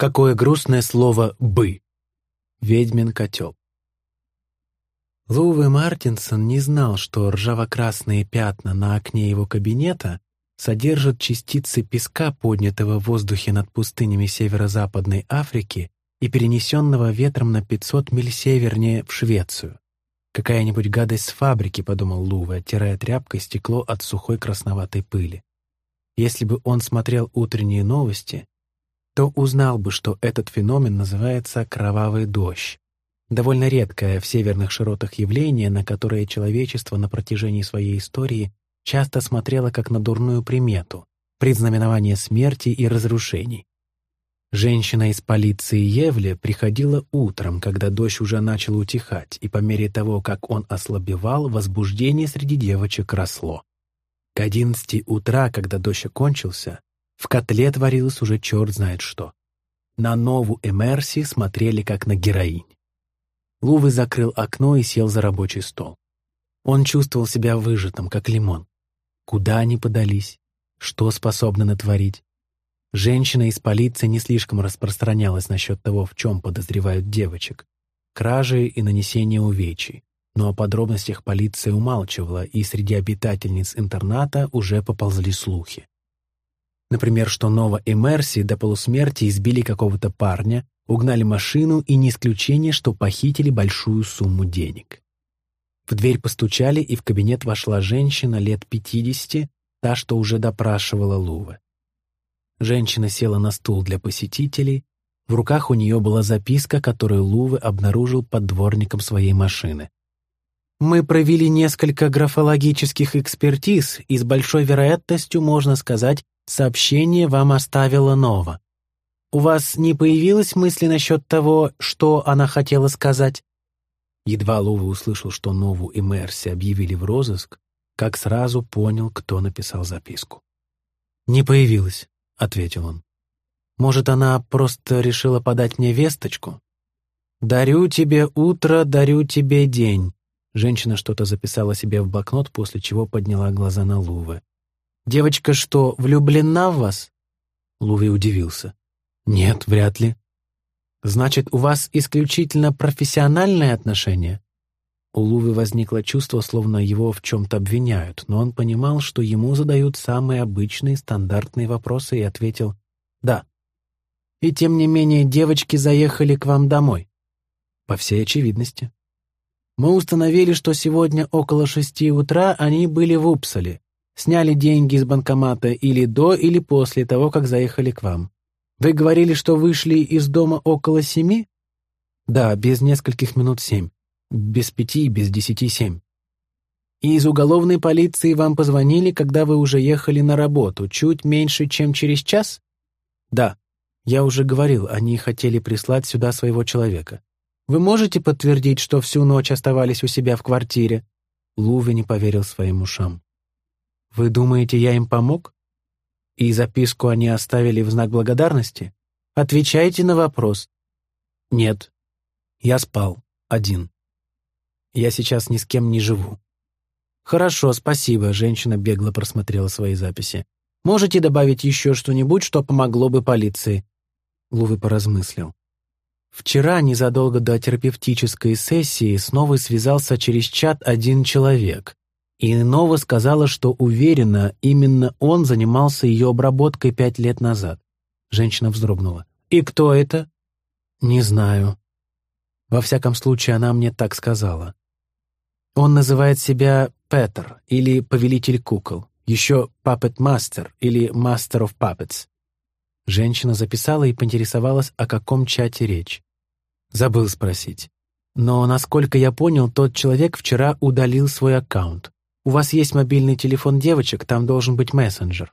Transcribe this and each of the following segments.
Какое грустное слово «бы». Ведьмин котел. Луве Мартинсон не знал, что ржаво-красные пятна на окне его кабинета содержат частицы песка, поднятого в воздухе над пустынями северо-западной Африки и перенесенного ветром на 500 миль севернее в Швецию. «Какая-нибудь гадость с фабрики», — подумал Луве, оттирая тряпкой стекло от сухой красноватой пыли. Если бы он смотрел утренние новости, то узнал бы, что этот феномен называется «кровавый дождь». Довольно редкое в северных широтах явление, на которое человечество на протяжении своей истории часто смотрело как на дурную примету, предзнаменование смерти и разрушений. Женщина из полиции Евле приходила утром, когда дождь уже начал утихать, и по мере того, как он ослабевал, возбуждение среди девочек росло. К одиннадцати утра, когда дождь окончился, в котле творилось уже черт знает что. На нову Эмерси смотрели как на героинь. Лувы закрыл окно и сел за рабочий стол. Он чувствовал себя выжатым, как лимон. Куда они подались? Что способны натворить? Женщина из полиции не слишком распространялась насчет того, в чем подозревают девочек. Кражи и нанесение увечий. Но о подробностях полиция умалчивала, и среди обитательниц интерната уже поползли слухи. Например, что Нова и Мерси до полусмерти избили какого-то парня, угнали машину и не исключение, что похитили большую сумму денег. В дверь постучали, и в кабинет вошла женщина лет пятидесяти, та, что уже допрашивала Луве. Женщина села на стул для посетителей, в руках у нее была записка, которую Луве обнаружил под дворником своей машины. «Мы провели несколько графологических экспертиз, и с большой вероятностью можно сказать, Сообщение вам оставила Нова. У вас не появилось мысли насчет того, что она хотела сказать?» Едва Лува услышал, что Нову и Мерси объявили в розыск, как сразу понял, кто написал записку. «Не появилась», — ответил он. «Может, она просто решила подать мне весточку?» «Дарю тебе утро, дарю тебе день», Женщина что-то записала себе в блокнот, после чего подняла глаза на Лувы. Девочка что, влюблена в вас?» Луви удивился. «Нет, вряд ли». «Значит, у вас исключительно профессиональные отношения?» У Луви возникло чувство, словно его в чем-то обвиняют, но он понимал, что ему задают самые обычные стандартные вопросы и ответил «да». «И тем не менее девочки заехали к вам домой?» «По всей очевидности». «Мы установили, что сегодня около шести утра они были в Упсале, сняли деньги из банкомата или до, или после того, как заехали к вам. Вы говорили, что вышли из дома около семи? Да, без нескольких минут семь. Без пяти, без десяти семь. И из уголовной полиции вам позвонили, когда вы уже ехали на работу, чуть меньше, чем через час? Да. Я уже говорил, они хотели прислать сюда своего человека. Вы можете подтвердить, что всю ночь оставались у себя в квартире? Луви не поверил своим ушам. Вы думаете, я им помог? И записку они оставили в знак благодарности? Отвечайте на вопрос. Нет. Я спал. Один. Я сейчас ни с кем не живу. Хорошо, спасибо. Женщина бегло просмотрела свои записи. Можете добавить еще что-нибудь, что помогло бы полиции? Лувы поразмыслил. Вчера, незадолго до терапевтической сессии, снова связался через чат один человек. И Нова сказала, что уверена, именно он занимался ее обработкой пять лет назад. Женщина вздрогнула. «И кто это?» «Не знаю». Во всяком случае, она мне так сказала. Он называет себя Петер или Повелитель кукол, еще Puppet Master или Master of Puppets. Женщина записала и поинтересовалась, о каком чате речь. Забыл спросить. Но, насколько я понял, тот человек вчера удалил свой аккаунт. У вас есть мобильный телефон девочек, там должен быть мессенджер.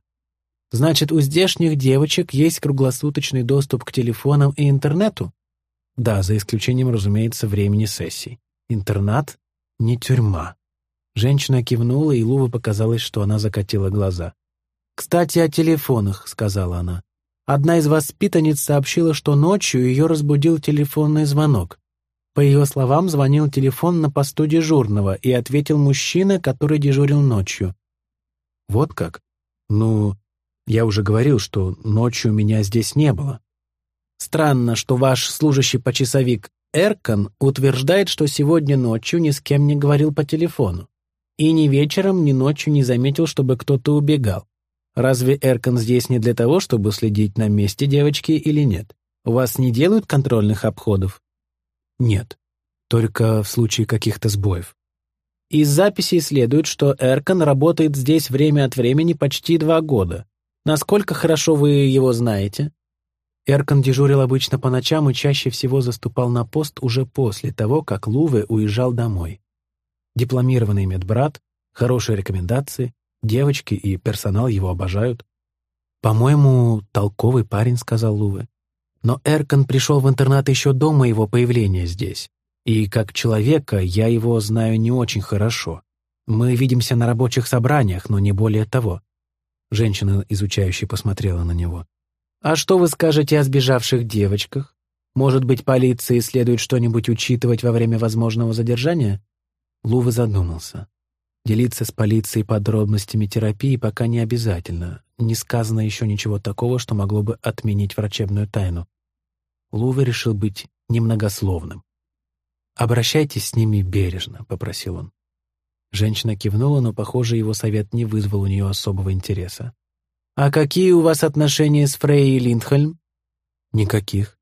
Значит, у здешних девочек есть круглосуточный доступ к телефонам и интернету? Да, за исключением, разумеется, времени сессий. Интернат — не тюрьма. Женщина кивнула, и Лува показалось, что она закатила глаза. «Кстати, о телефонах», — сказала она. «Одна из воспитанниц сообщила, что ночью ее разбудил телефонный звонок. По ее словам, звонил телефон на посту дежурного и ответил мужчина, который дежурил ночью. Вот как? Ну, я уже говорил, что ночью меня здесь не было. Странно, что ваш служащий почасовик Эркан утверждает, что сегодня ночью ни с кем не говорил по телефону. И ни вечером, ни ночью не заметил, чтобы кто-то убегал. Разве Эркан здесь не для того, чтобы следить на месте девочки или нет? У вас не делают контрольных обходов? Нет. Только в случае каких-то сбоев. Из записей следует, что Эркан работает здесь время от времени почти два года. Насколько хорошо вы его знаете? Эркан дежурил обычно по ночам и чаще всего заступал на пост уже после того, как Луве уезжал домой. Дипломированный медбрат, хорошие рекомендации, девочки и персонал его обожают. «По-моему, толковый парень», — сказал Луве. Но Эркан пришел в интернат еще до моего появления здесь. И как человека я его знаю не очень хорошо. Мы видимся на рабочих собраниях, но не более того. Женщина, изучающая, посмотрела на него. А что вы скажете о сбежавших девочках? Может быть, полиции следует что-нибудь учитывать во время возможного задержания? Лувы задумался. Делиться с полицией подробностями терапии пока не обязательно. Не сказано еще ничего такого, что могло бы отменить врачебную тайну. Лувы решил быть немногословным. «Обращайтесь с ними бережно», — попросил он. Женщина кивнула, но, похоже, его совет не вызвал у нее особого интереса. «А какие у вас отношения с Фрей Линдхольм?» «Никаких.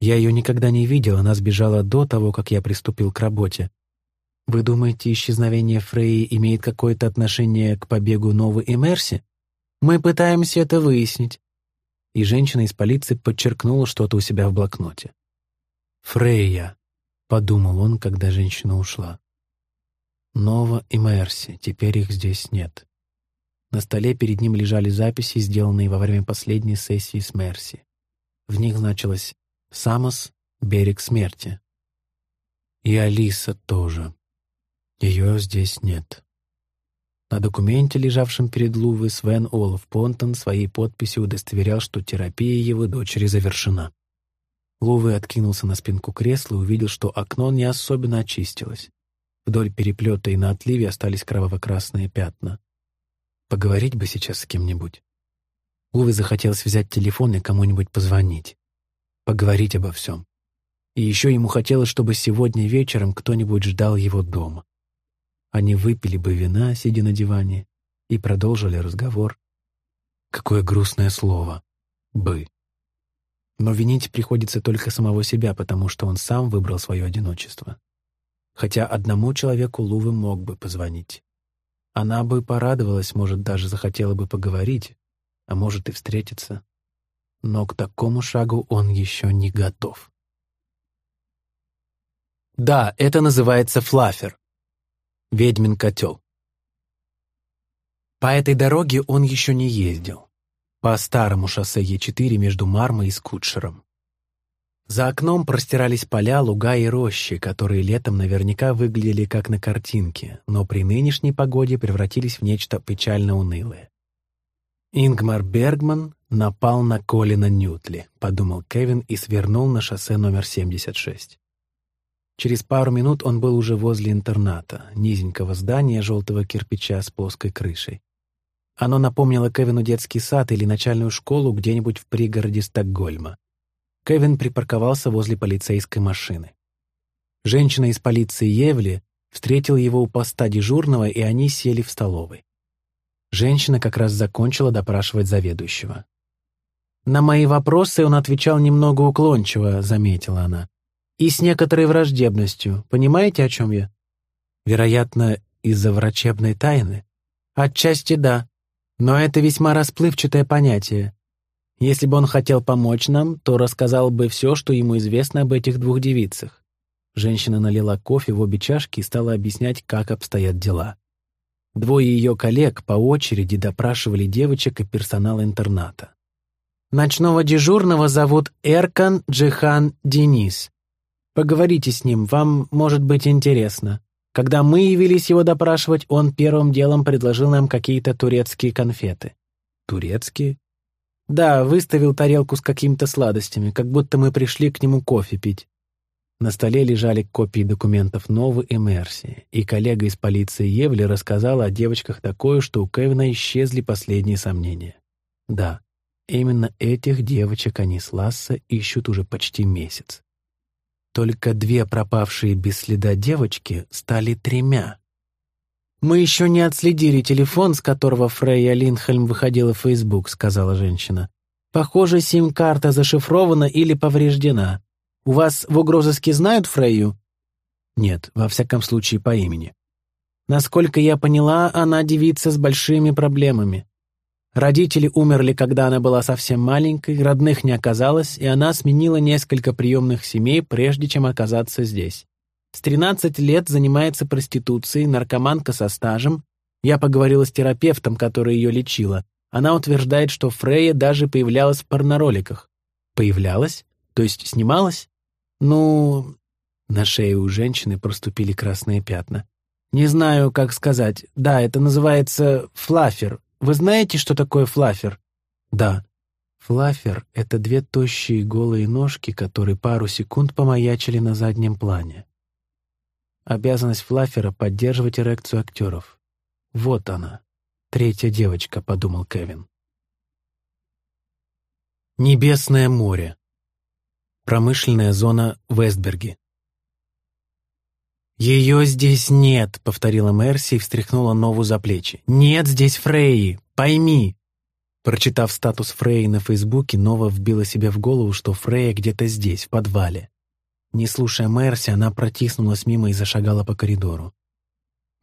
Я ее никогда не видел, она сбежала до того, как я приступил к работе. Вы думаете, исчезновение Фрей имеет какое-то отношение к побегу Новой и Мерси? Мы пытаемся это выяснить». И женщина из полиции подчеркнула что-то у себя в блокноте. «Фрейя», — подумал он, когда женщина ушла. «Нова и Мерси, теперь их здесь нет». На столе перед ним лежали записи, сделанные во время последней сессии с Мерси. В них значилось «Самос. Берег смерти». И Алиса тоже. Ее здесь нет. На документе, лежавшем перед Лувой, Свен Олаф Понтон своей подписью удостоверял, что терапия его дочери завершена. Лувы откинулся на спинку кресла и увидел, что окно не особенно очистилось. Вдоль переплета и на отливе остались кроваво-красные пятна. Поговорить бы сейчас с кем-нибудь. Уве захотелось взять телефон и кому-нибудь позвонить. Поговорить обо всем. И еще ему хотелось, чтобы сегодня вечером кто-нибудь ждал его дома. Они выпили бы вина, сидя на диване, и продолжили разговор. Какое грустное слово. «Бы». Но винить приходится только самого себя, потому что он сам выбрал свое одиночество. Хотя одному человеку Лувы мог бы позвонить. Она бы порадовалась, может, даже захотела бы поговорить, а может и встретиться. Но к такому шагу он еще не готов. Да, это называется флафер. Ведьмин котел. По этой дороге он еще не ездил. По старому шоссе Е4 между Мармой и Скутшером. За окном простирались поля, луга и рощи, которые летом наверняка выглядели как на картинке, но при нынешней погоде превратились в нечто печально унылое. «Ингмар Бергман напал на Колина Ньютли», — подумал Кевин и свернул на шоссе номер 76. Через пару минут он был уже возле интерната, низенького здания желтого кирпича с плоской крышей. Оно напомнило Кевину детский сад или начальную школу где-нибудь в пригороде Стокгольма. Кевин припарковался возле полицейской машины. Женщина из полиции Евли встретила его у поста дежурного, и они сели в столовой. Женщина как раз закончила допрашивать заведующего. «На мои вопросы он отвечал немного уклончиво», — заметила она. «И с некоторой враждебностью. Понимаете, о чем я?» «Вероятно, из-за врачебной тайны?» «Отчасти да. Но это весьма расплывчатое понятие. Если бы он хотел помочь нам, то рассказал бы все, что ему известно об этих двух девицах. Женщина налила кофе в обе чашки и стала объяснять, как обстоят дела. Двое ее коллег по очереди допрашивали девочек и персонал интерната. «Ночного дежурного зовут Эркан Джихан Денис. Поговорите с ним, вам может быть интересно. Когда мы явились его допрашивать, он первым делом предложил нам какие-то турецкие конфеты». «Турецкие?» Да, выставил тарелку с какими-то сладостями, как будто мы пришли к нему кофе пить. На столе лежали копии документов Новы и Мерси, и коллега из полиции Евли рассказала о девочках такое, что у Кевина исчезли последние сомнения. Да, Именно этих девочек они с Ласса ищут уже почти месяц. Только две пропавшие без следа девочки стали тремя. «Мы еще не отследили телефон, с которого Фрейя Линхельм выходила в Фейсбук», — сказала женщина. «Похоже, сим-карта зашифрована или повреждена. У вас в угрозыске знают Фрейю?» «Нет, во всяком случае, по имени». «Насколько я поняла, она девица с большими проблемами. Родители умерли, когда она была совсем маленькой, родных не оказалось, и она сменила несколько приемных семей, прежде чем оказаться здесь. С 13 лет занимается проституцией, наркоманка со стажем. Я поговорила с терапевтом, который ее лечила. Она утверждает, что Фрейя даже появлялась в порнороликах. Появлялась? То есть снималась? Ну... На шее у женщины проступили красные пятна. Не знаю, как сказать. Да, это называется флафер, вы знаете, что такое флафер? Да. Флафер — это две тощие голые ножки, которые пару секунд помаячили на заднем плане. Обязанность флафера — поддерживать эрекцию актеров. Вот она, третья девочка, подумал Кевин. Небесное море. Промышленная зона Вестберги. «Ее здесь нет», — повторила Мерси и встряхнула Нову за плечи. «Нет здесь Фрейи, пойми». Прочитав статус Фрейи на Фейсбуке, Нова вбила себе в голову, что Фрейя где-то здесь, в подвале. Не слушая Мерси, она протиснулась мимо и зашагала по коридору.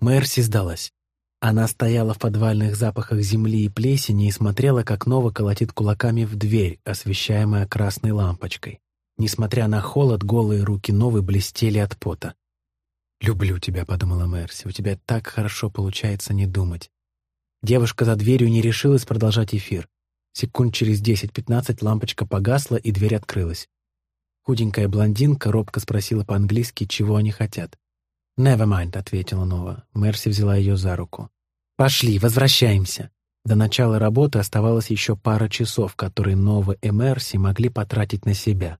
Мерси сдалась. Она стояла в подвальных запахах земли и плесени и смотрела, как Нова колотит кулаками в дверь, освещаемая красной лампочкой. Несмотря на холод, голые руки Новы блестели от пота. «Люблю тебя», — подумала Мерси. «У тебя так хорошо получается не думать». Девушка за дверью не решилась продолжать эфир. Секунд через 10-15 лампочка погасла, и дверь открылась. Худенькая блондинка робко спросила по-английски, чего они хотят. «Never mind», — ответила Нова. Мерси взяла ее за руку. «Пошли, возвращаемся». До начала работы оставалось еще пара часов, которые Нова и Мерси могли потратить на себя.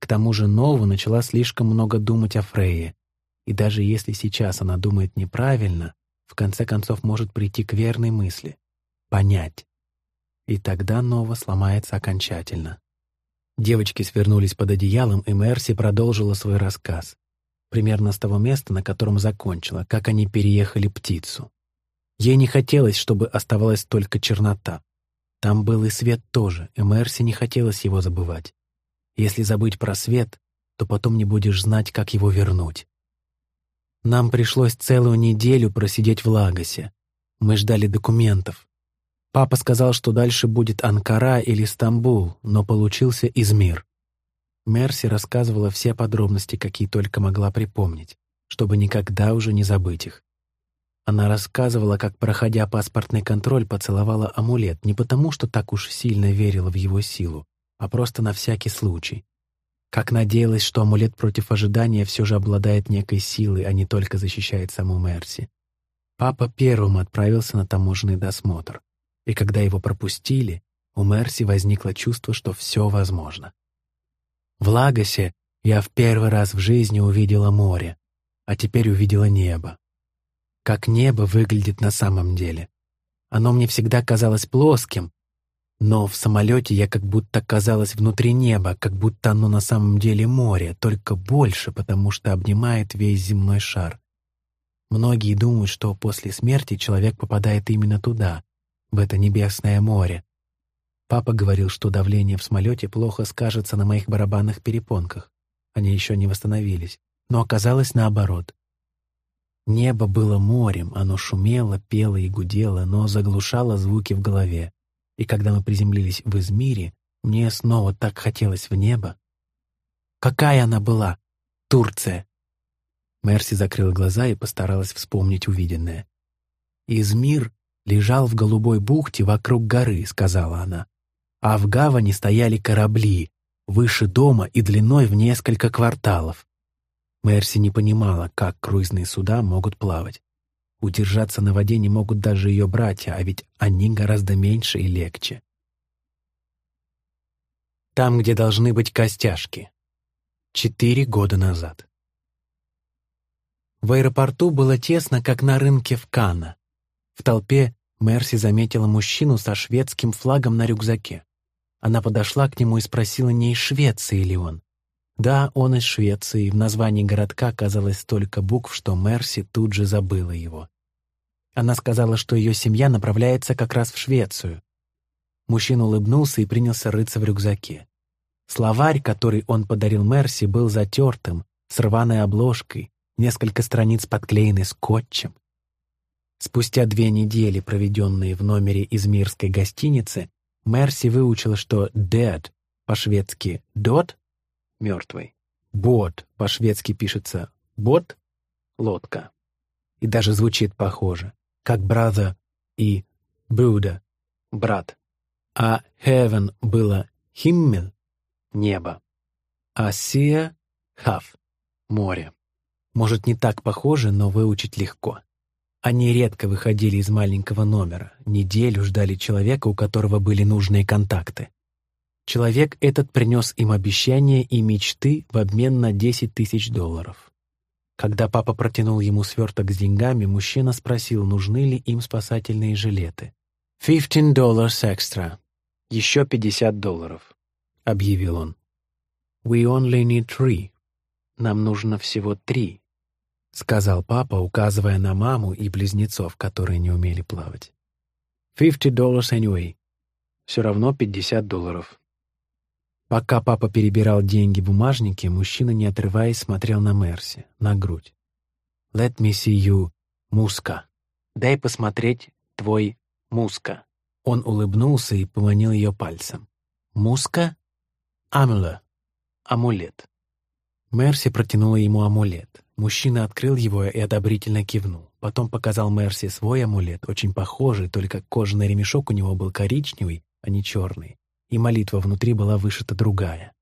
К тому же Нова начала слишком много думать о Фрейе. И даже если сейчас она думает неправильно, в конце концов может прийти к верной мысли — понять. И тогда Нова сломается окончательно. Девочки свернулись под одеялом, и Мерси продолжила свой рассказ. Примерно с того места, на котором закончила, как они переехали птицу. Ей не хотелось, чтобы оставалась только чернота. Там был и свет тоже, и Мерси не хотелось его забывать. Если забыть про свет, то потом не будешь знать, как его вернуть. Нам пришлось целую неделю просидеть в Лагосе. Мы ждали документов. Папа сказал, что дальше будет Анкара или Стамбул, но получился Измир. Мерси рассказывала все подробности, какие только могла припомнить, чтобы никогда уже не забыть их. Она рассказывала, как, проходя паспортный контроль, поцеловала амулет не потому, что так уж сильно верила в его силу, а просто на всякий случай. Как надеялась, что амулет против ожидания все же обладает некой силой, а не только защищает саму Мерси. Папа первым отправился на таможенный досмотр, и когда его пропустили, у Мерси возникло чувство, что все возможно. В Лагосе я в первый раз в жизни увидела море, а теперь увидела небо. Как небо выглядит на самом деле. Оно мне всегда казалось плоским, но в самолете я как будто казалась внутри неба, как будто оно на самом деле море, только больше, потому что обнимает весь земной шар. Многие думают, что после смерти человек попадает именно туда, в это небесное море. Папа говорил, что давление в самолете плохо скажется на моих барабанных перепонках. Они еще не восстановились. Но оказалось наоборот. Небо было морем, оно шумело, пело и гудело, но заглушало звуки в голове. И когда мы приземлились в Измире, мне снова так хотелось в небо. Какая она была? Турция. Мерси закрыла глаза и постаралась вспомнить увиденное. «Измир лежал в голубой бухте вокруг горы», — сказала она. «А в гавани стояли корабли, выше дома и длиной в несколько кварталов». Мерси не понимала, как круизные суда могут плавать. Удержаться на воде не могут даже ее братья, а ведь они гораздо меньше и легче. Там, где должны быть костяшки. Четыре года назад. В аэропорту было тесно, как на рынке в Кана. В толпе Мерси заметила мужчину со шведским флагом на рюкзаке. Она подошла к нему и спросила, не из Швеции ли он. Да, он из Швеции, в названии городка оказалось столько букв, что Мерси тут же забыла его. Она сказала, что ее семья направляется как раз в Швецию. Мужчина улыбнулся и принялся рыться в рюкзаке. Словарь, который он подарил Мерси, был затертым, с рваной обложкой, несколько страниц подклеены скотчем. Спустя две недели, проведенные в номере из Мирской гостиницы, Мерси выучила, что «dead» по-шведски «dot» — мертвый, «boat» по-шведски пишется «бот» — лодка. И даже звучит похоже, как «brother» и «bruder» — брат. А «heaven» было «himmel» — небо, а «sea» — «have» — море. Может, не так похоже, но выучить легко. Они редко выходили из маленького номера, неделю ждали человека, у которого были нужные контакты. Человек этот принес им обещания и мечты в обмен на 10 тысяч долларов. Когда папа протянул ему сверток с деньгами, мужчина спросил, нужны ли им спасательные жилеты. «Fifteen dollars extra. Еще 50 долларов», — объявил он. «We only need three. Нам нужно всего три», — сказал папа, указывая на маму и близнецов, которые не умели плавать. «Fifty dollars anyway. Все равно пятьдесят долларов». Пока папа перебирал деньги в бумажнике, мужчина, не отрываясь, смотрел на Мерси, на грудь. «Let me see you, муска. Дай посмотреть твой муска». Он улыбнулся и поманил ее пальцем. «Муска? Амула. Амулет». Мерси протянула ему амулет. Мужчина открыл его и одобрительно кивнул. Потом показал Мерси свой амулет, очень похожий, только кожаный ремешок у него был коричневый, а не черный, и молитва внутри была вышита другая.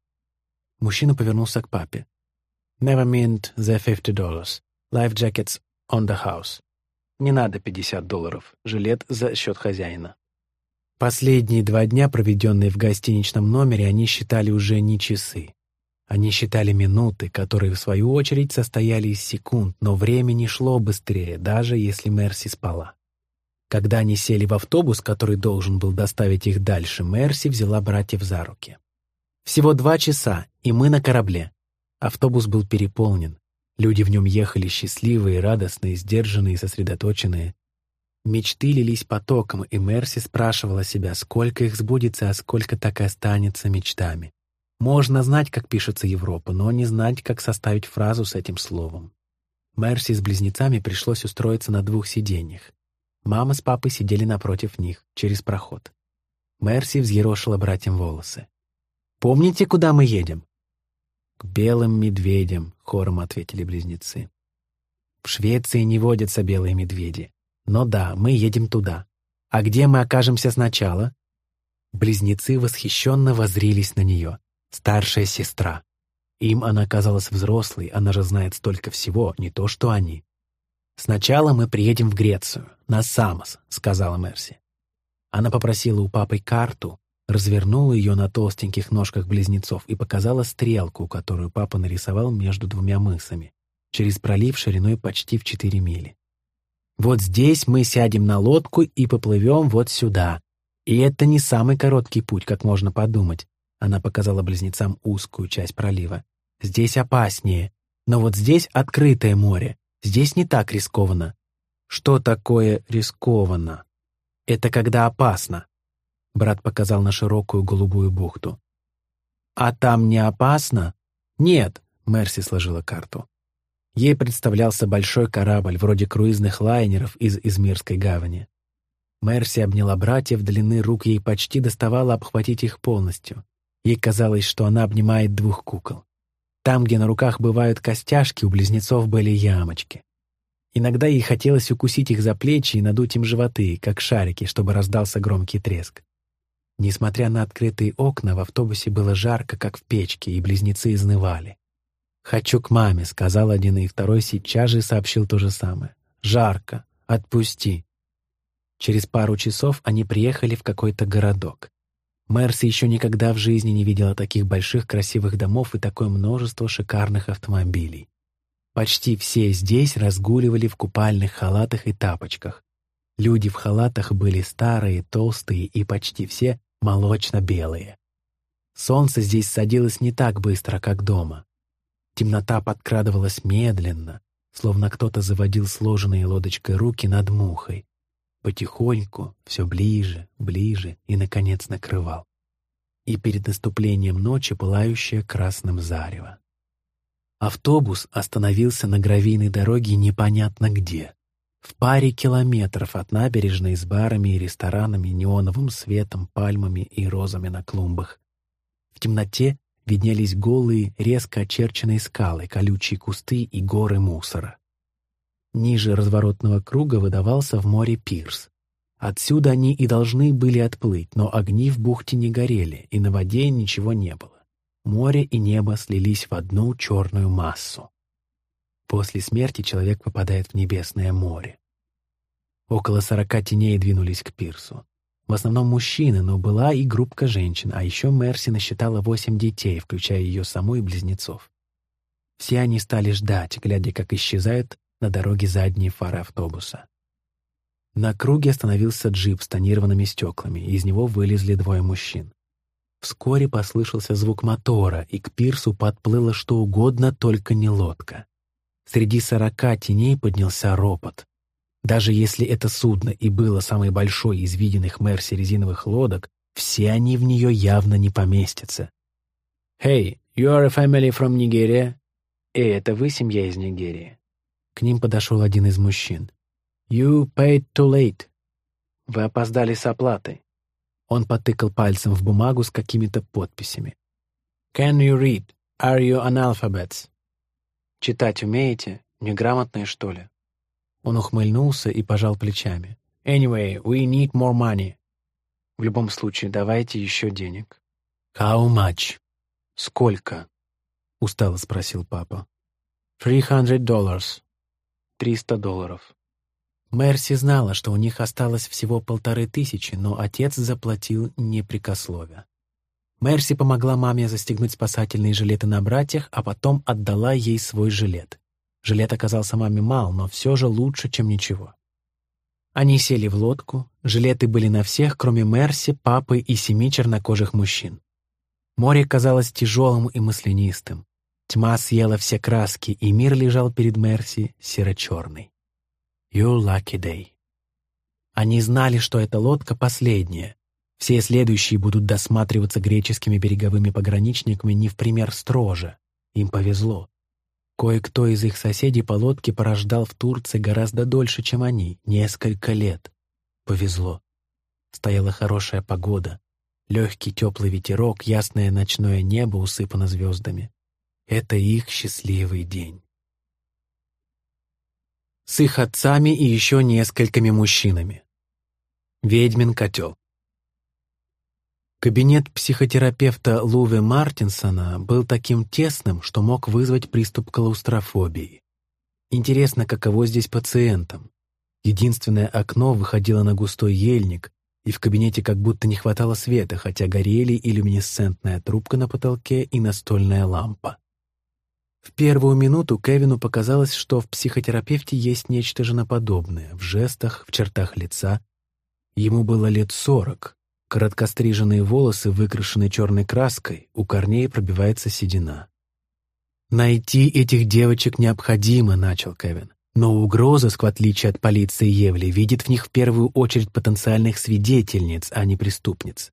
Мужчина повернулся к папе. «Never mint the fifty dollars. Life jackets on the house. Не надо пятьдесят долларов. Жилет за счет хозяина». Последние два дня, проведенные в гостиничном номере, они считали уже не часы. Они считали минуты, которые, в свою очередь, состояли из секунд, но время не шло быстрее, даже если Мерси спала. Когда они сели в автобус, который должен был доставить их дальше, Мерси взяла братьев за руки. «Всего два часа, и мы на корабле». Автобус был переполнен. Люди в нем ехали счастливые, радостные, сдержанные, сосредоточенные. Мечты лились потоком, и Мерси спрашивала себя, сколько их сбудется, а сколько так и останется мечтами. Можно знать, как пишется Европа, но не знать, как составить фразу с этим словом. Мерси с близнецами пришлось устроиться на двух сиденьях. Мама с папой сидели напротив них, через проход. Мерси взъерошила братьям волосы. «Помните, куда мы едем?» «К белым медведям», — хором ответили близнецы. «В Швеции не водятся белые медведи. Но да, мы едем туда. А где мы окажемся сначала?» Близнецы восхищенно возрились на нее. Старшая сестра. Им она казалась взрослой, она же знает столько всего, не то что они. «Сначала мы приедем в Грецию, на Самос», — сказала Мерси. Она попросила у папы карту, развернула ее на толстеньких ножках близнецов и показала стрелку, которую папа нарисовал между двумя мысами, через пролив шириной почти в четыре мили. «Вот здесь мы сядем на лодку и поплывем вот сюда. И это не самый короткий путь, как можно подумать. Она показала близнецам узкую часть пролива. «Здесь опаснее. Но вот здесь открытое море. Здесь не так рискованно». «Что такое рискованно?» «Это когда опасно». Брат показал на широкую голубую бухту. «А там не опасно?» «Нет», — Мерси сложила карту. Ей представлялся большой корабль, вроде круизных лайнеров из Измирской гавани. Мерси обняла братьев, длины рук ей почти доставало обхватить их полностью. Ей казалось, что она обнимает двух кукол. Там, где на руках бывают костяшки, у близнецов были ямочки. Иногда ей хотелось укусить их за плечи и надуть им животы, как шарики, чтобы раздался громкий треск. Несмотря на открытые окна, в автобусе было жарко, как в печке, и близнецы изнывали. «Хочу к маме», — сказал один и второй сейчас же сообщил то же самое. «Жарко. Отпусти». Через пару часов они приехали в какой-то городок. Мерси еще никогда в жизни не видела таких больших красивых домов и такое множество шикарных автомобилей. Почти все здесь разгуливали в купальных халатах и тапочках. Люди в халатах были старые, толстые и почти все молочно-белые. Солнце здесь садилось не так быстро, как дома. Темнота подкрадывалась медленно, словно кто-то заводил сложенные лодочкой руки над мухой. Потихоньку, все ближе, ближе и, наконец, накрывал. И перед наступлением ночи пылающее красным зарево. Автобус остановился на гравийной дороге непонятно где. В паре километров от набережной с барами и ресторанами, неоновым светом, пальмами и розами на клумбах. В темноте виднелись голые, резко очерченные скалы, колючие кусты и горы мусора. Ниже разворотного круга выдавался в море пирс. Отсюда они и должны были отплыть, но огни в бухте не горели, и на воде ничего не было. Море и небо слились в одну черную массу. После смерти человек попадает в небесное море. Около сорока теней двинулись к пирсу. В основном мужчины, но была и группка женщин, а еще Мерси насчитала восемь детей, включая ее саму и близнецов. Все они стали ждать, глядя, как исчезают на дороге задние фары автобуса. На круге остановился джип с тонированными стеклами, и из него вылезли двое мужчин. Вскоре послышался звук мотора, и к пирсу подплыло что угодно, только не лодка. Среди сорока теней поднялся ропот. Даже если это судно и было самой большой из виденных Мерси резиновых лодок, все они в нее явно не поместятся. «Hey, you are a family from Nigeria?» «Эй, это вы семья из Нигерии?» К ним подошел один из мужчин. «You paid too late». «Вы опоздали с оплатой». Он потыкал пальцем в бумагу с какими-то подписями. «Can you read? Are you analphabets?» «Читать умеете? Неграмотные, что ли?» Он ухмыльнулся и пожал плечами. «Anyway, we need more money». «В любом случае, давайте еще денег». «How much?» «Сколько?» — устало спросил папа. «Three hundred dollars». «Триста долларов». Мерси знала, что у них осталось всего полторы тысячи, но отец заплатил непрекословие. Мерси помогла маме застегнуть спасательные жилеты на братьях, а потом отдала ей свой жилет. Жилет оказался маме мал, но все же лучше, чем ничего. Они сели в лодку, жилеты были на всех, кроме Мерси, папы и семи чернокожих мужчин. Море казалось тяжелым и маслянистым. Тьма съела все краски, и мир лежал перед Мерси серо-черный. Your lucky day. Они знали, что эта лодка последняя. Все следующие будут досматриваться греческими береговыми пограничниками не в пример строже. Им повезло. Кое-кто из их соседей по лодке порождал в Турции гораздо дольше, чем они, несколько лет. Повезло. Стояла хорошая погода. Легкий теплый ветерок, ясное ночное небо усыпано звездами. Это их счастливый день. С их отцами и еще несколькими мужчинами. Ведьмин котел. Кабинет психотерапевта Луве Мартинсона был таким тесным, что мог вызвать приступ клаустрофобии. Интересно, каково здесь пациентам. Единственное окно выходило на густой ельник, и в кабинете как будто не хватало света, хотя горели и люминесцентная трубка на потолке, и настольная лампа. В первую минуту Кевину показалось, что в психотерапевте есть нечто женоподобное, в жестах, в чертах лица. Ему было лет сорок, Короткостриженные волосы, выкрашенные черной краской, у корней пробивается седина. «Найти этих девочек необходимо», — начал Кевин. Но угрозыск, в отличие от полиции Евли, видит в них в первую очередь потенциальных свидетельниц, а не преступниц.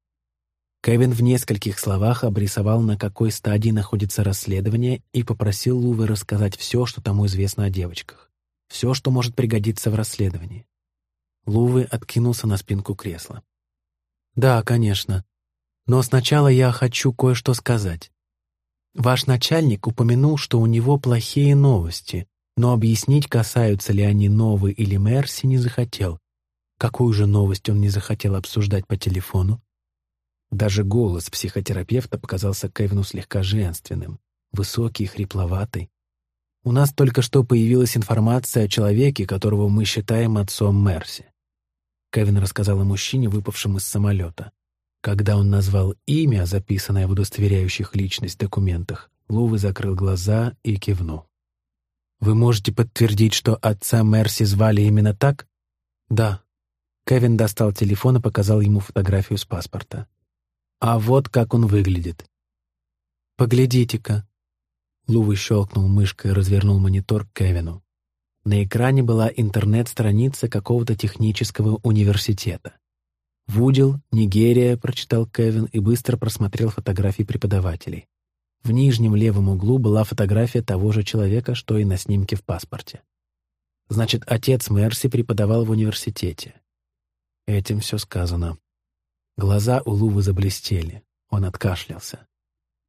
Кевин в нескольких словах обрисовал, на какой стадии находится расследование, и попросил Лувы рассказать все, что тому известно о девочках. Все, что может пригодиться в расследовании. Лувы откинулся на спинку кресла. «Да, конечно. Но сначала я хочу кое-что сказать. Ваш начальник упомянул, что у него плохие новости, но объяснить, касаются ли они Новы или Мерси, не захотел. Какую же новость он не захотел обсуждать по телефону? Даже голос психотерапевта показался Кевину слегка женственным, высокий, хрипловатый. У нас только что появилась информация о человеке, которого мы считаем отцом Мерси. Кевин рассказал о мужчине, выпавшем из самолета. Когда он назвал имя, записанное в удостоверяющих личность документах, Лувы закрыл глаза и кивнул. «Вы можете подтвердить, что отца Мерси звали именно так?» «Да». Кевин достал телефон и показал ему фотографию с паспорта. «А вот как он выглядит. «Поглядите-ка!» Лувы щелкнул мышкой и развернул монитор к Кевину. На экране была интернет-страница какого-то технического университета. «Вудил, Нигерия», — прочитал Кевин и быстро просмотрел фотографии преподавателей. В нижнем левом углу была фотография того же человека, что и на снимке в паспорте. Значит, отец Мерси преподавал в университете. Этим все сказано. Глаза у Лувы заблестели. Он откашлялся.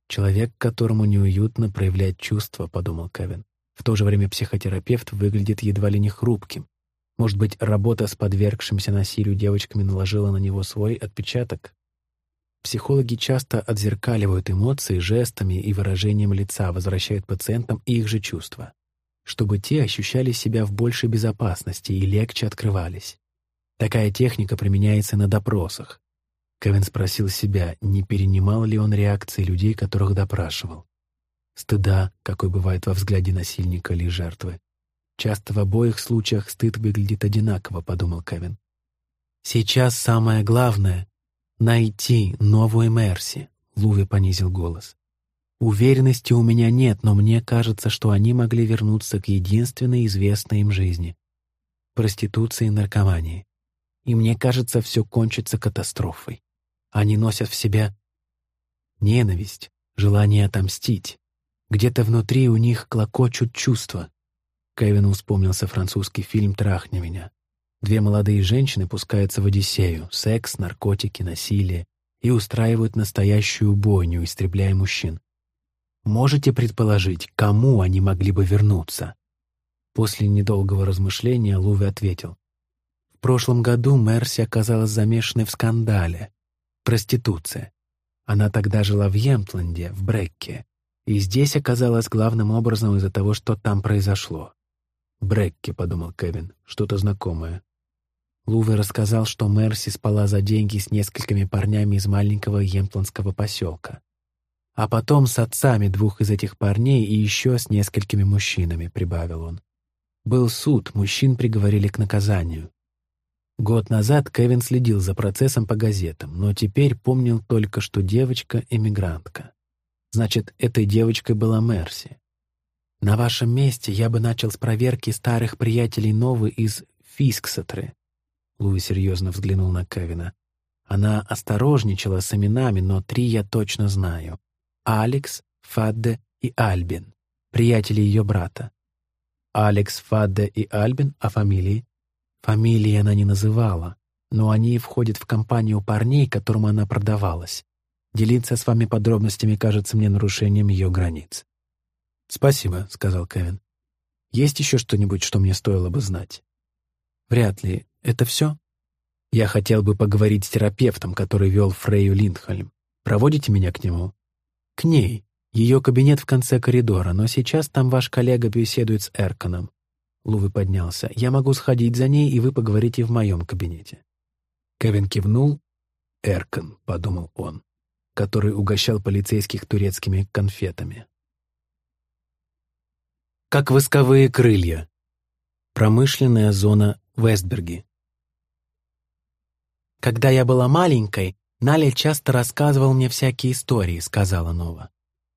«Человек, которому неуютно проявлять чувства», — подумал Кевин. В то же время психотерапевт выглядит едва ли не хрупким. Может быть, работа с подвергшимся насилию девочками наложила на него свой отпечаток? Психологи часто отзеркаливают эмоции жестами и выражением лица, возвращают пациентам их же чувства, чтобы те ощущали себя в большей безопасности и легче открывались. Такая техника применяется на допросах. Кевин спросил себя, не перенимал ли он реакции людей, которых допрашивал. Стыда, какой бывает во взгляде насильника или жертвы. Часто в обоих случаях стыд выглядит одинаково, подумал Кевин. Сейчас самое главное «Найти новую Мерси», — Луви понизил голос. «Уверенности у меня нет, но мне кажется, что они могли вернуться к единственной известной им жизни — проституции и наркомании. И мне кажется, все кончится катастрофой. Они носят в себе ненависть, желание отомстить. Где-то внутри у них клокочут чувства. Кевину вспомнился французский фильм «Трахни меня». Две молодые женщины пускаются в Одиссею, секс, наркотики, насилие и устраивают настоящую бойню, истребляя мужчин. Можете предположить, кому они могли бы вернуться? После недолгого размышления Луви ответил. В прошлом году Мерси оказалась замешанной в скандале. Проституция. Она тогда жила в Емтленде, в Брекке, и здесь оказалась главным образом из-за того, что там произошло. «Брекке», — подумал Кевин, — «что-то знакомое». Луве рассказал, что Мерси спала за деньги с несколькими парнями из маленького емпландского поселка. А потом с отцами двух из этих парней и еще с несколькими мужчинами, прибавил он. Был суд, мужчин приговорили к наказанию. Год назад Кевин следил за процессом по газетам, но теперь помнил только, что девочка — эмигрантка. Значит, этой девочкой была Мерси. На вашем месте я бы начал с проверки старых приятелей Новы из Фисксетры, Луи серьезно взглянул на Кевина. Она осторожничала с именами, но три я точно знаю. Алекс, Фадде и Альбин, приятели ее брата. Алекс, Фадде и Альбин, а фамилии? Фамилии она не называла, но они входят в компанию парней, которым она продавалась. Делиться с вами подробностями кажется мне нарушением ее границ. «Спасибо», — сказал Кевин. «Есть еще что-нибудь, что мне стоило бы знать?» «Вряд ли. Это все? Я хотел бы поговорить с терапевтом, который вел Фрейю Линдхольм. Проводите меня к нему? К ней. Ее кабинет в конце коридора, но сейчас там ваш коллега беседует с Эрконом. Лувы поднялся. «Я могу сходить за ней, и вы поговорите в моем кабинете». Кевин кивнул. «Эркон», — подумал он, который угощал полицейских турецкими конфетами. Как восковые крылья. Промышленная зона Вестберги. «Когда я была маленькой, Наля часто рассказывал мне всякие истории», — сказала Нова.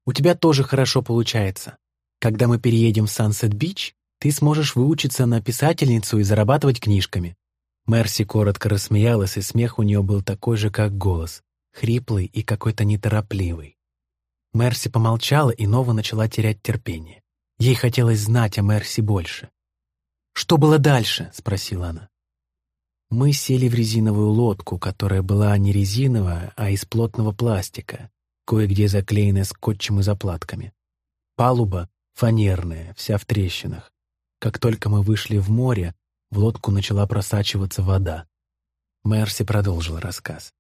«У тебя тоже хорошо получается. Когда мы переедем в Сансет-Бич, ты сможешь выучиться на писательницу и зарабатывать книжками». Мерси коротко рассмеялась, и смех у нее был такой же, как голос, хриплый и какой-то неторопливый. Мерси помолчала, и Нова начала терять терпение. Ей хотелось знать о Мерси больше. «Что было дальше?» — спросила она. Мы сели в резиновую лодку, которая была не резиновая, а из плотного пластика, кое-где заклеенная скотчем и заплатками. Палуба фанерная, вся в трещинах. Как только мы вышли в море, в лодку начала просачиваться вода. Мерси продолжил рассказ.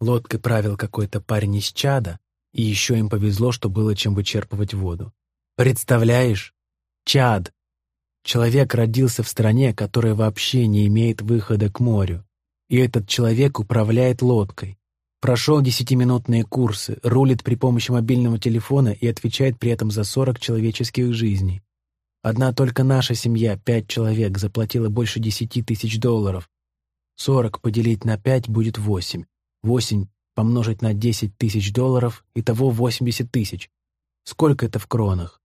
Лодкой правил какой-то парень из чада, и еще им повезло, что было чем вычерпывать воду. Представляешь? Чад, Человек родился в стране, которая вообще не имеет выхода к морю. И этот человек управляет лодкой. Прошел десятиминутные курсы, рулит при помощи мобильного телефона и отвечает при этом за 40 человеческих жизней. Одна только наша семья, пять человек, заплатила больше 10 тысяч долларов. 40 поделить на 5 будет 8. 8 помножить на 10 тысяч долларов, итого 80 тысяч. Сколько это в кронах?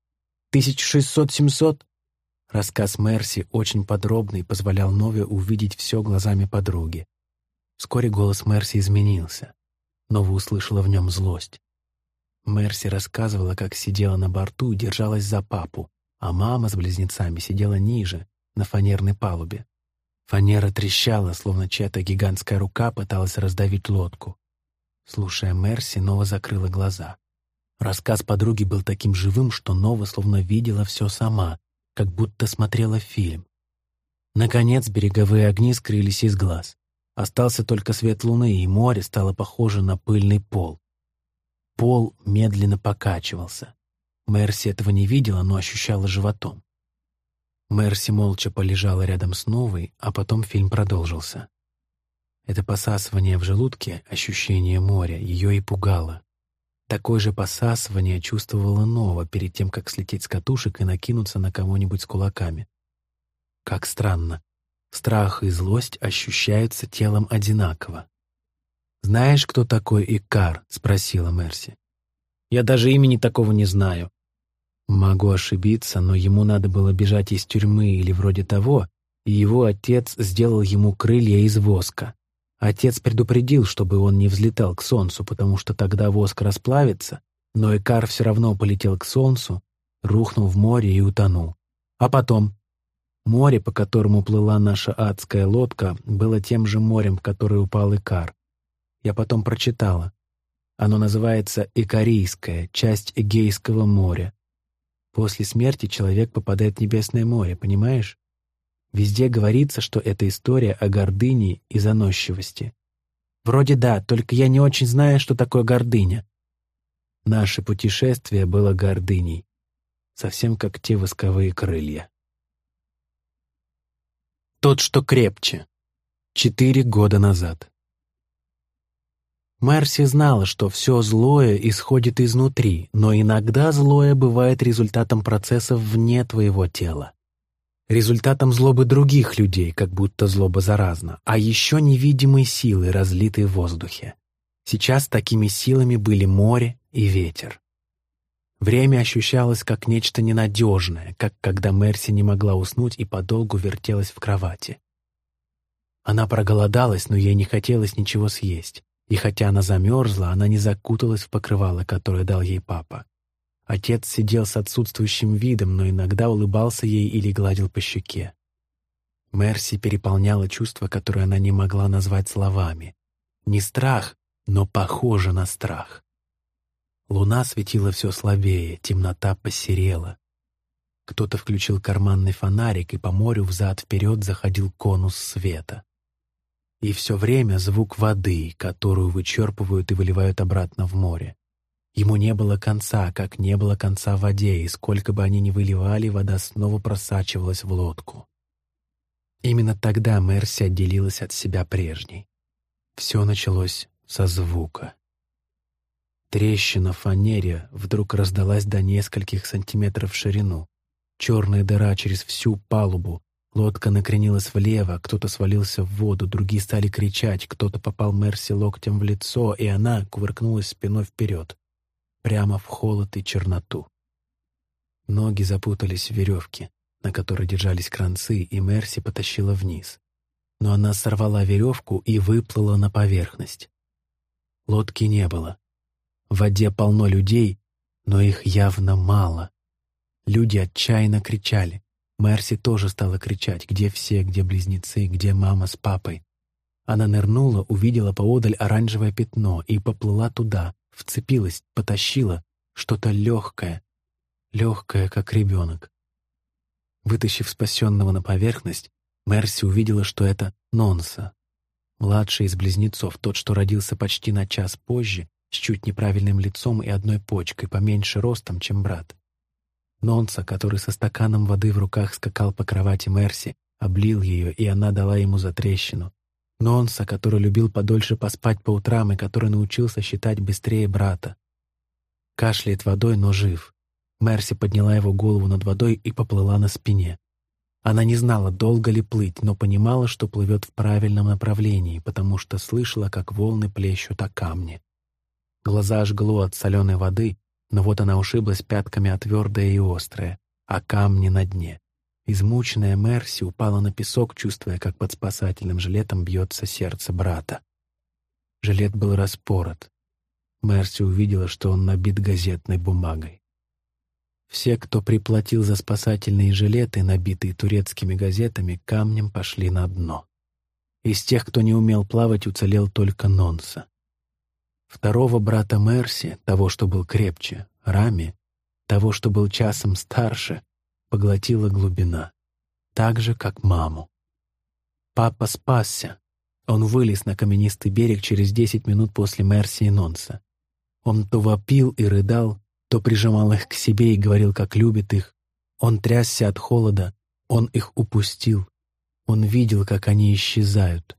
Тысяч шестьсот-семьсот?» Рассказ Мерси, очень подробный, позволял Нове увидеть все глазами подруги. Вскоре голос Мерси изменился. Нова услышала в нем злость. Мерси рассказывала, как сидела на борту и держалась за папу, а мама с близнецами сидела ниже, на фанерной палубе. Фанера трещала, словно чья-то гигантская рука пыталась раздавить лодку. Слушая Мерси, Нова закрыла глаза. Рассказ подруги был таким живым, что Нова словно видела все сама, как будто смотрела фильм. Наконец береговые огни скрылись из глаз. Остался только свет луны, и море стало похоже на пыльный пол. Пол медленно покачивался. Мерси этого не видела, но ощущала животом. Мерси молча полежала рядом с Новой, а потом фильм продолжился. Это посасывание в желудке, ощущение моря, ее и пугало. Такое же посасывание чувствовала Нова перед тем, как слететь с катушек и накинуться на кого-нибудь с кулаками. Как странно. Страх и злость ощущаются телом одинаково. «Знаешь, кто такой Икар?» — спросила Мерси. «Я даже имени такого не знаю». Могу ошибиться, но ему надо было бежать из тюрьмы или вроде того, и его отец сделал ему крылья из воска. Отец предупредил, чтобы он не взлетал к солнцу, потому что тогда воск расплавится, но Икар все равно полетел к солнцу, рухнул в море и утонул. А потом Море, по которому плыла наша адская лодка, было тем же морем, в которое упал Икар. Я потом прочитала. Оно называется Икарийское, часть Эгейского моря. После смерти человек попадает в Небесное море, понимаешь? Везде говорится, что это история о гордыне и заносчивости. Вроде да, только я не очень знаю, что такое гордыня. Наше путешествие было гордыней, совсем как те восковые крылья. Тот, что крепче. Четыре года назад. Мерси знала, что все злое исходит изнутри, но иногда злое бывает результатом процессов вне твоего тела. Результатом злобы других людей, как будто злоба заразна, а еще невидимой силы, разлитой в воздухе. Сейчас такими силами были море и ветер. Время ощущалось как нечто ненадежное, как когда Мерси не могла уснуть и подолгу вертелась в кровати. Она проголодалась, но ей не хотелось ничего съесть, и хотя она замерзла, она не закуталась в покрывало, которое дал ей папа. Отец сидел с отсутствующим видом, но иногда улыбался ей или гладил по щеке. Мерси переполняла чувство, которое она не могла назвать словами. Не страх, но похоже на страх. Луна светила все слабее, темнота посерела. Кто-то включил карманный фонарик, и по морю взад-вперед заходил конус света. И все время звук воды, которую вычерпывают и выливают обратно в море. Ему не было конца, как не было конца в воде, и сколько бы они ни выливали, вода снова просачивалась в лодку. Именно тогда Мерси отделилась от себя прежней. Все началось со звука. Трещина в фанере вдруг раздалась до нескольких сантиметров в ширину. Черная дыра через всю палубу. Лодка накренилась влево, кто-то свалился в воду, другие стали кричать, кто-то попал Мерси локтем в лицо, и она кувыркнулась спиной вперед, прямо в холод и черноту. Ноги запутались в веревке, на которой держались кранцы, и Мерси потащила вниз. Но она сорвала веревку и выплыла на поверхность. Лодки не было. В воде полно людей, но их явно мало. Люди отчаянно кричали. Мерси тоже стала кричать, где все, где близнецы, где мама с папой. Она нырнула, увидела поодаль оранжевое пятно и поплыла туда, вцепилась, потащила что-то легкое, легкое, как ребенок. Вытащив спасенного на поверхность, Мерси увидела, что это Нонса. Младший из близнецов, тот, что родился почти на час позже, с чуть неправильным лицом и одной почкой, поменьше ростом, чем брат. Нонса, который со стаканом воды в руках скакал по кровати Мерси, облил ее, и она дала ему затрещину. Нонса, который любил подольше поспать по утрам и который научился считать быстрее брата. Кашляет водой, но жив. Мерси подняла его голову над водой и поплыла на спине. Она не знала, долго ли плыть, но понимала, что плывет в правильном направлении, потому что слышала, как волны плещут о камни. Глаза жгло от соленой воды, Но вот она ушиблась пятками о твердое и острое, а камни на дне. Измученная Мерси упала на песок, чувствуя, как под спасательным жилетом бьется сердце брата. Жилет был распорот. Мерси увидела, что он набит газетной бумагой. Все, кто приплатил за спасательные жилеты, набитые турецкими газетами, камнем пошли на дно. Из тех, кто не умел плавать, уцелел только Нонса. Второго брата Мерси, того, что был крепче, Рами, того, что был часом старше, поглотила глубина, так же, как маму. Папа спасся. Он вылез на каменистый берег через десять минут после Мерси и Нонса. Он то вопил и рыдал, то прижимал их к себе и говорил, как любит их. Он трясся от холода, он их упустил. Он видел, как они исчезают.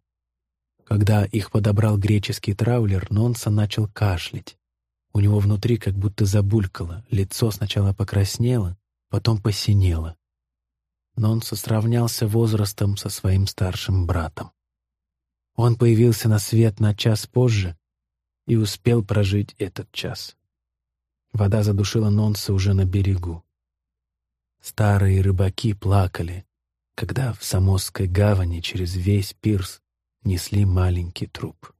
Когда их подобрал греческий траулер, Нонса начал кашлять. У него внутри как будто забулькало, лицо сначала покраснело, потом посинело. Нонса сравнялся возрастом со своим старшим братом. Он появился на свет на час позже и успел прожить этот час. Вода задушила Нонса уже на берегу. Старые рыбаки плакали, когда в Самосской гавани через весь пирс несли маленький труп.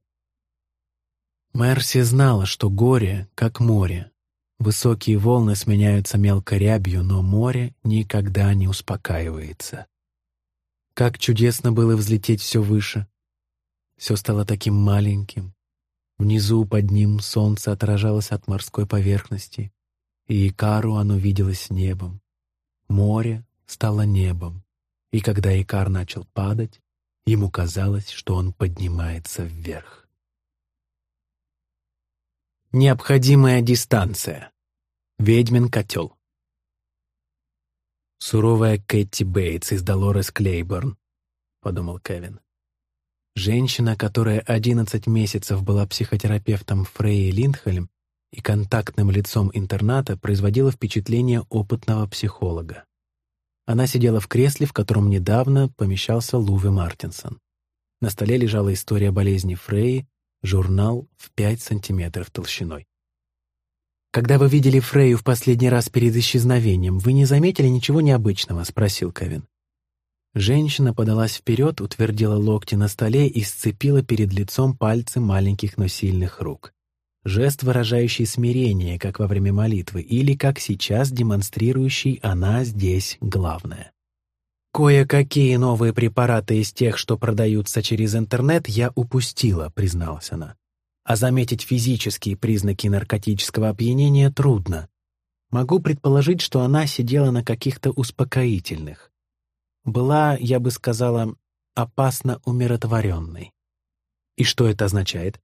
Мерси знала, что горе, как море. Высокие волны сменяются мелкой рябью, но море никогда не успокаивается. Как чудесно было взлететь все выше. Все стало таким маленьким. Внизу под ним солнце отражалось от морской поверхности, и Икару оно виделось небом. Море стало небом, и когда Икар начал падать, Ему казалось, что он поднимается вверх. Необходимая дистанция. Ведьмин котел. Суровая Кэти Бейтс из Долорес Клейборн, подумал Кевин. Женщина, которая 11 месяцев была психотерапевтом Фрейи Линдхельм и контактным лицом интерната, производила впечатление опытного психолога. Она сидела в кресле, в котором недавно помещался Луви Мартинсон. На столе лежала история болезни Фреи, журнал в 5 сантиметров толщиной. «Когда вы видели Фрею в последний раз перед исчезновением, вы не заметили ничего необычного?» — спросил Кевин. Женщина подалась вперед, утвердила локти на столе и сцепила перед лицом пальцы маленьких, но сильных рук. Жест, выражающий смирение, как во время молитвы, или, как сейчас, демонстрирующий «она здесь главное». «Кое-какие новые препараты из тех, что продаются через интернет, я упустила», — призналась она. «А заметить физические признаки наркотического опьянения трудно. Могу предположить, что она сидела на каких-то успокоительных. Была, я бы сказала, опасно умиротворенной. И что это означает?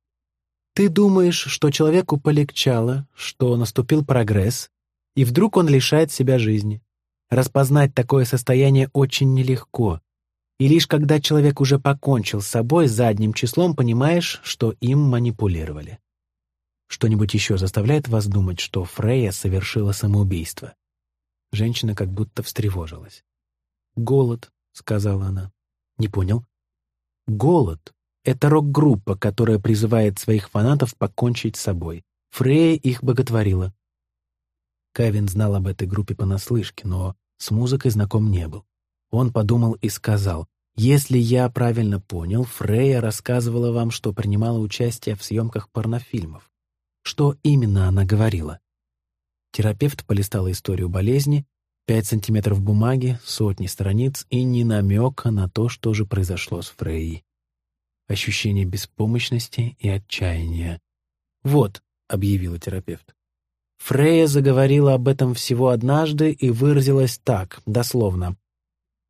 Ты думаешь, что человеку полегчало, что наступил прогресс, и вдруг он лишает себя жизни. Распознать такое состояние очень нелегко. И лишь когда человек уже покончил с собой задним числом, понимаешь, что им манипулировали. Что-нибудь еще заставляет вас думать, что Фрея совершила самоубийство? Женщина как будто встревожилась. «Голод», — сказала она. «Не понял». «Голод это рок-группа, которая призывает своих фанатов покончить с собой. Фрея их боготворила. Кевин знал об этой группе понаслышке, но с музыкой знаком не был. Он подумал и сказал, «Если я правильно понял, Фрея рассказывала вам, что принимала участие в съемках порнофильмов. Что именно она говорила?» Терапевт полистал историю болезни, пять сантиметров бумаги, сотни страниц и ни намека на то, что же произошло с Фрейей ощущение беспомощности и отчаяния. «Вот», — объявила терапевт. Фрея заговорила об этом всего однажды и выразилась так, дословно.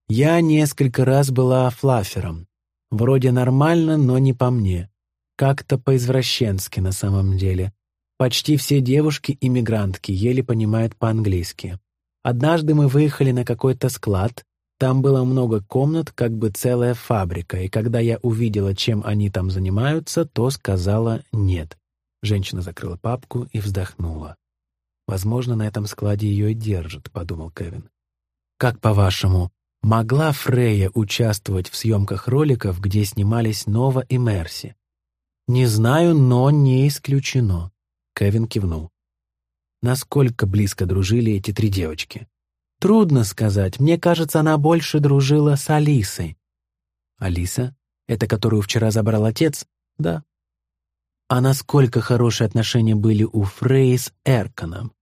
«Я несколько раз была флафером. Вроде нормально, но не по мне. Как-то по-извращенски на самом деле. Почти все девушки-иммигрантки еле понимают по-английски. Однажды мы выехали на какой-то склад, там было много комнат, как бы целая фабрика, и когда я увидела, чем они там занимаются, то сказала «нет». Женщина закрыла папку и вздохнула. «Возможно, на этом складе ее и держат», — подумал Кевин. «Как по-вашему, могла Фрея участвовать в съемках роликов, где снимались Нова и Мерси?» «Не знаю, но не исключено», — Кевин кивнул. Насколько близко дружили эти три девочки? Трудно сказать. Мне кажется, она больше дружила с Алисой. Алиса? Это которую вчера забрал отец? Да. А насколько хорошие отношения были у Фрей с Эрканом?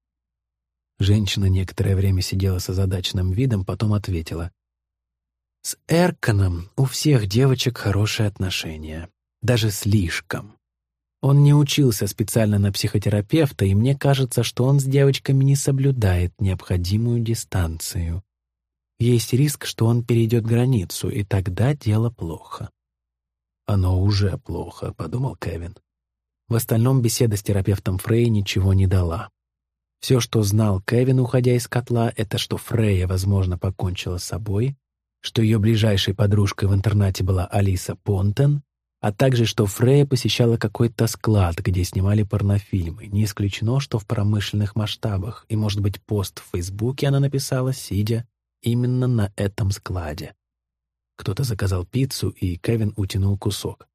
Женщина некоторое время сидела с озадаченным видом, потом ответила. «С Эрканом у всех девочек хорошие отношения. Даже слишком. Он не учился специально на психотерапевта, и мне кажется, что он с девочками не соблюдает необходимую дистанцию. Есть риск, что он перейдет границу, и тогда дело плохо». «Оно уже плохо», — подумал Кевин. В остальном беседа с терапевтом Фрей ничего не дала. Все, что знал Кевин, уходя из котла, это что Фрейя, возможно, покончила с собой, что ее ближайшей подружкой в интернате была Алиса Понтен, а также что Фрейя посещала какой-то склад, где снимали порнофильмы. Не исключено, что в промышленных масштабах, и, может быть, пост в Фейсбуке она написала, сидя именно на этом складе. Кто-то заказал пиццу, и Кевин утянул кусок.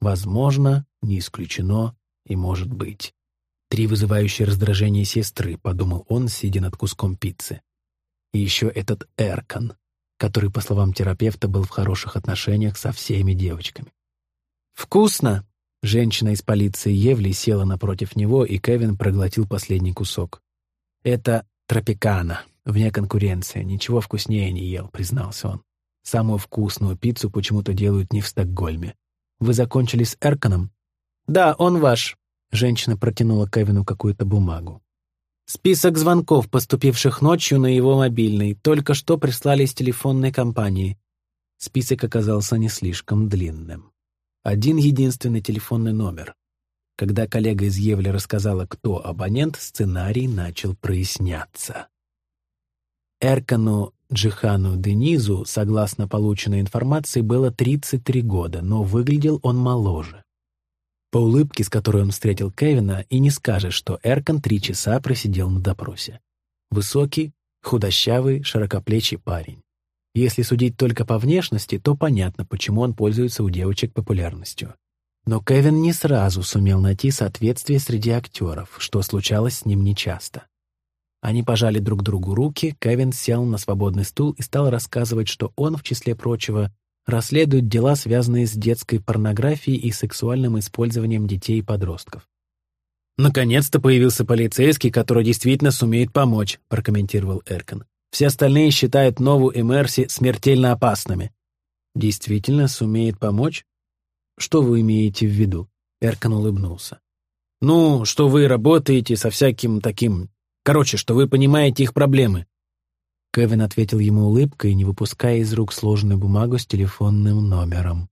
Возможно, не исключено и может быть. Три вызывающие раздражение сестры, подумал он, сидя над куском пиццы. И еще этот Эркан, который, по словам терапевта, был в хороших отношениях со всеми девочками. «Вкусно!» Женщина из полиции Евли села напротив него, и Кевин проглотил последний кусок. «Это тропикана, вне конкуренции. Ничего вкуснее не ел», — признался он. «Самую вкусную пиццу почему-то делают не в Стокгольме. Вы закончили с Эрканом?» «Да, он ваш», Женщина протянула Кевину какую-то бумагу. «Список звонков, поступивших ночью на его мобильный, только что прислали из телефонной компании». Список оказался не слишком длинным. Один единственный телефонный номер. Когда коллега из Евли рассказала, кто абонент, сценарий начал проясняться. Эркану Джихану Денизу, согласно полученной информации, было 33 года, но выглядел он моложе. По улыбке, с которой он встретил Кевина, и не скажешь, что Эркан три часа просидел на допросе. Высокий, худощавый, широкоплечий парень. Если судить только по внешности, то понятно, почему он пользуется у девочек популярностью. Но Кевин не сразу сумел найти соответствие среди актеров, что случалось с ним нечасто. Они пожали друг другу руки, Кевин сел на свободный стул и стал рассказывать, что он, в числе прочего, расследуют дела, связанные с детской порнографией и сексуальным использованием детей и подростков. «Наконец-то появился полицейский, который действительно сумеет помочь», — прокомментировал Эркан. «Все остальные считают Нову и Мерси смертельно опасными». «Действительно сумеет помочь? Что вы имеете в виду?» Эркан улыбнулся. «Ну, что вы работаете со всяким таким... Короче, что вы понимаете их проблемы. Кевин ответил ему улыбкой, не выпуская из рук сложенную бумагу с телефонным номером.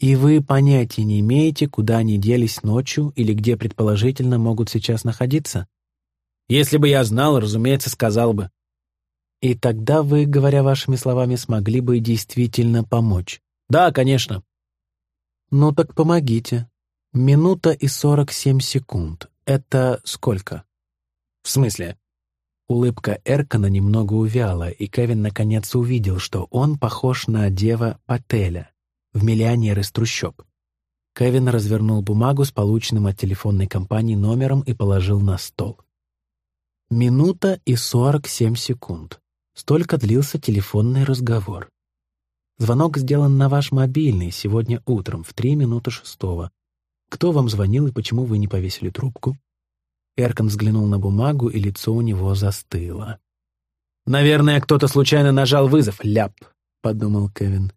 «И вы понятия не имеете, куда они делись ночью или где, предположительно, могут сейчас находиться?» «Если бы я знал, разумеется, сказал бы». «И тогда вы, говоря вашими словами, смогли бы действительно помочь?» «Да, конечно». «Ну так помогите. Минута и сорок семь секунд. Это сколько?» «В смысле?» Улыбка Эркана немного увяла, и Кевин наконец увидел, что он похож на Дева Пателя в «Миллионер из трущоб». Кевин развернул бумагу с полученным от телефонной компании номером и положил на стол. Минута и сорок семь секунд. Столько длился телефонный разговор. Звонок сделан на ваш мобильный сегодня утром в три минуты шестого. Кто вам звонил и почему вы не повесили трубку? Эркан взглянул на бумагу, и лицо у него застыло. «Наверное, кто-то случайно нажал вызов, ляп», — подумал Кевин.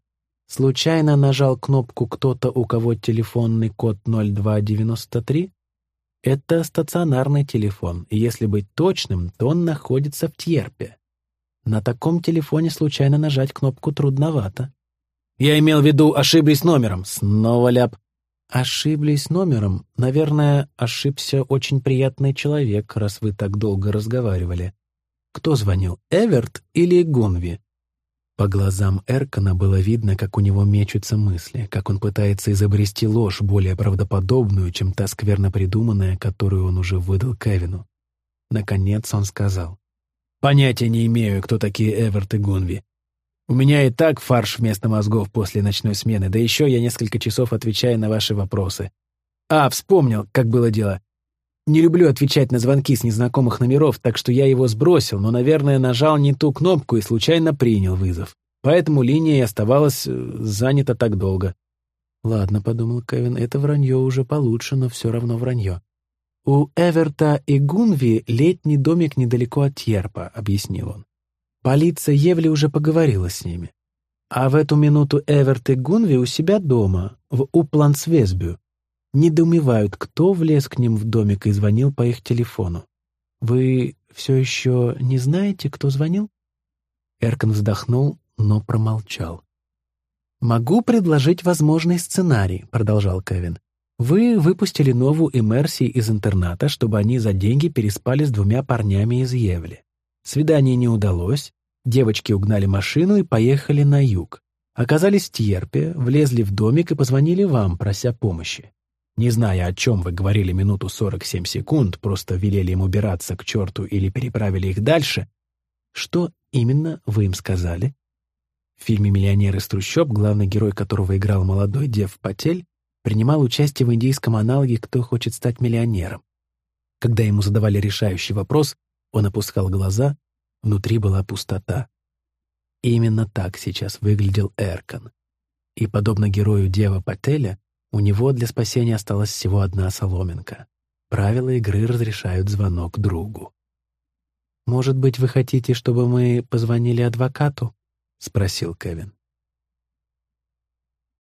«Случайно нажал кнопку кто-то, у кого телефонный код 0293?» Это стационарный телефон, и если быть точным, то он находится в Тьерпе. На таком телефоне случайно нажать кнопку трудновато. «Я имел в виду, ошиблись номером». Снова ляп. «Ошиблись номером. Наверное, ошибся очень приятный человек, раз вы так долго разговаривали. Кто звонил, Эверт или Гунви?» По глазам Эркана было видно, как у него мечутся мысли, как он пытается изобрести ложь более правдоподобную, чем та скверно придуманная, которую он уже выдал Кевину. Наконец он сказал. «Понятия не имею, кто такие Эверт и Гунви. У меня и так фарш вместо мозгов после ночной смены, да еще я несколько часов отвечаю на ваши вопросы. А, вспомнил, как было дело. Не люблю отвечать на звонки с незнакомых номеров, так что я его сбросил, но, наверное, нажал не ту кнопку и случайно принял вызов. Поэтому линия и оставалась э, занята так долго. «Ладно», — подумал Кевин, — «это вранье уже получше, но все равно вранье». «У Эверта и Гунви летний домик недалеко от Тьерпа», — объяснил он. «Полиция Евли уже поговорила с ними. А в эту минуту Эверт и Гунви у себя дома, в Уплансвесбю, недоумевают, кто влез к ним в домик и звонил по их телефону. «Вы все еще не знаете, кто звонил?» Эркан вздохнул, но промолчал. «Могу предложить возможный сценарий», — продолжал Кевин. «Вы выпустили новую Эмерси из интерната, чтобы они за деньги переспали с двумя парнями из Евли. Свидание не удалось, девочки угнали машину и поехали на юг. Оказались в Тьерпе, влезли в домик и позвонили вам, прося помощи. Не зная, о чем вы говорили минуту 47 секунд, просто велели им убираться к черту или переправили их дальше, что именно вы им сказали? В фильме «Миллионер из трущоб», главный герой которого играл молодой Дев Патель, принимал участие в индийском аналоге «Кто хочет стать миллионером?». Когда ему задавали решающий вопрос, он опускал глаза, внутри была пустота. Именно так сейчас выглядел Эркан. И, подобно герою Дева Пателя, у него для спасения осталась всего одна соломинка. Правила игры разрешают звонок другу. «Может быть, вы хотите, чтобы мы позвонили адвокату?» — спросил Кевин.